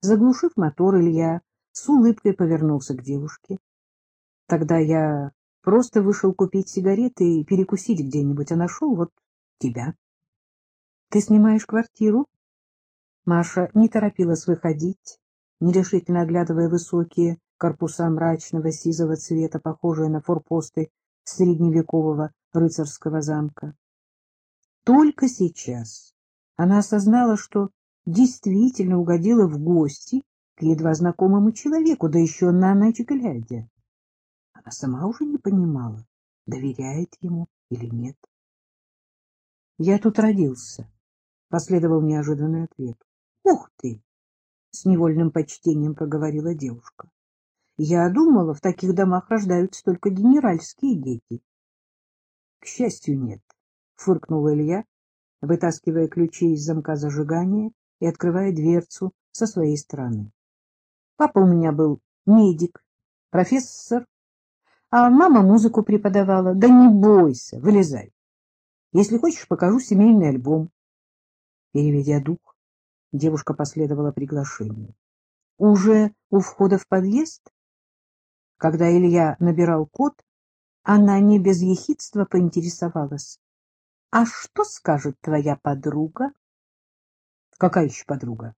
Заглушив мотор, Илья с улыбкой повернулся к девушке. Тогда я просто вышел купить сигареты и перекусить где-нибудь, а нашел вот тебя. Ты снимаешь квартиру? Маша не торопилась выходить, нерешительно оглядывая высокие корпуса мрачного сизого цвета, похожие на форпосты средневекового рыцарского замка. Только сейчас она осознала, что действительно угодила в гости к едва знакомому человеку, да еще на ночь глядя. Она сама уже не понимала, доверяет ему или нет. — Я тут родился, — последовал неожиданный ответ. — Ух ты! — с невольным почтением проговорила девушка. — Я думала, в таких домах рождаются только генеральские дети. — К счастью, нет, — фыркнул Илья, вытаскивая ключи из замка зажигания и открывая дверцу со своей стороны. Папа у меня был медик, профессор, а мама музыку преподавала. Да не бойся, вылезай. Если хочешь, покажу семейный альбом. Переведя дух, девушка последовала приглашению. Уже у входа в подъезд, когда Илья набирал код, она не без ехидства поинтересовалась. — А что скажет твоя подруга? — Какая еще подруга?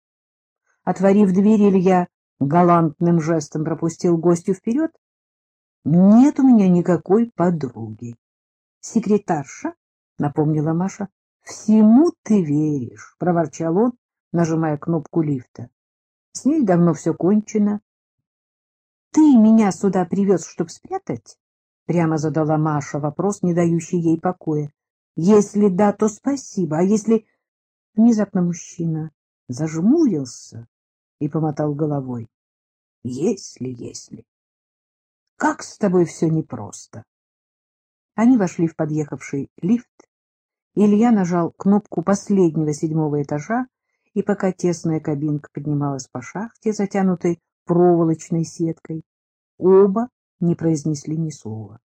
Отворив дверь, Илья галантным жестом пропустил гостю вперед. — Нет у меня никакой подруги. — Секретарша? — напомнила Маша. — Всему ты веришь, — проворчал он, нажимая кнопку лифта. — С ней давно все кончено. — Ты меня сюда привез, чтобы спрятать? — прямо задала Маша вопрос, не дающий ей покоя. — Если да, то спасибо, а если... Внезапно мужчина зажмурился и помотал головой. — Если, если... Как с тобой все непросто. Они вошли в подъехавший лифт. Илья нажал кнопку последнего седьмого этажа, и пока тесная кабинка поднималась по шахте, затянутой проволочной сеткой, оба не произнесли ни слова.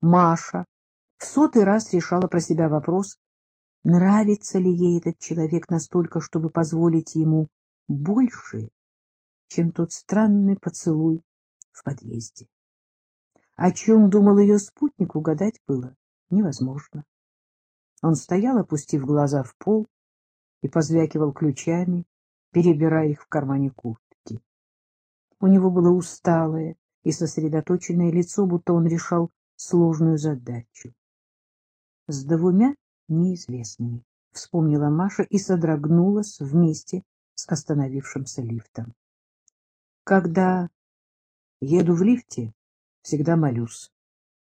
Маша в сотый раз решала про себя вопрос, нравится ли ей этот человек настолько, чтобы позволить ему больше, чем тот странный поцелуй в подъезде. О чем думал ее спутник, угадать было невозможно. Он стоял, опустив глаза в пол, и позвякивал ключами, перебирая их в кармане куртки. У него было усталое и сосредоточенное лицо, будто он решал сложную задачу. С двумя неизвестными, вспомнила Маша и содрогнулась вместе с остановившимся лифтом. Когда еду в лифте, всегда молюсь.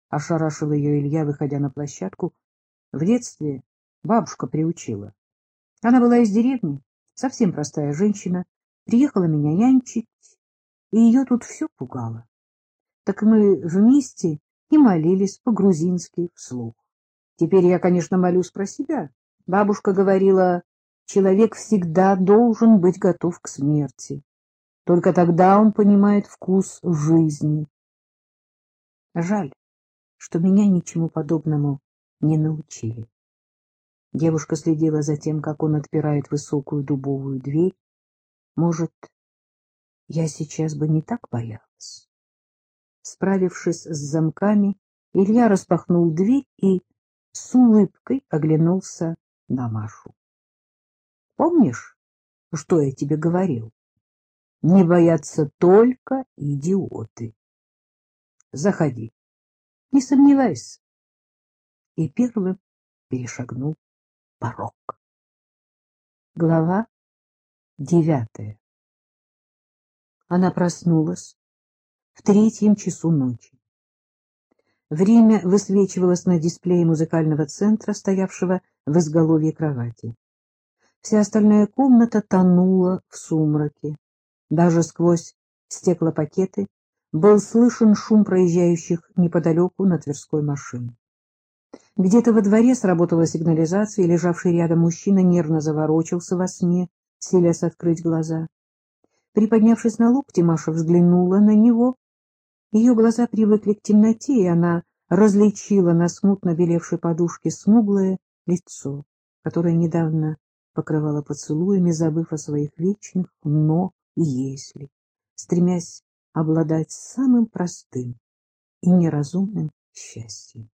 Ошарашил ее Илья, выходя на площадку. В детстве бабушка приучила. Она была из деревни, совсем простая женщина, приехала меня нянчить, и ее тут все пугало. Так мы вместе и молились по-грузински вслух. Теперь я, конечно, молюсь про себя. Бабушка говорила, человек всегда должен быть готов к смерти. Только тогда он понимает вкус жизни. Жаль, что меня ничему подобному не научили. Девушка следила за тем, как он отпирает высокую дубовую дверь. Может, я сейчас бы не так боялась. Справившись с замками, Илья распахнул дверь и с улыбкой оглянулся на Машу. — Помнишь, что я тебе говорил? Не боятся только идиоты. Заходи, не сомневайся. И первым перешагнул порог. Глава девятая. Она проснулась в третьем часу ночи. Время высвечивалось на дисплее музыкального центра, стоявшего в изголовье кровати. Вся остальная комната тонула в сумраке. Даже сквозь стеклопакеты был слышен шум проезжающих неподалеку на Тверской машин. Где-то во дворе сработала сигнализация, и лежавший рядом мужчина нервно заворочился во сне, селясь открыть глаза. Приподнявшись на локти, Маша взглянула на него. Ее глаза привыкли к темноте, и она различила на смутно белевшей подушке смуглое лицо, которое недавно покрывало поцелуями, забыв о своих вечных «но» и если, стремясь обладать самым простым и неразумным счастьем.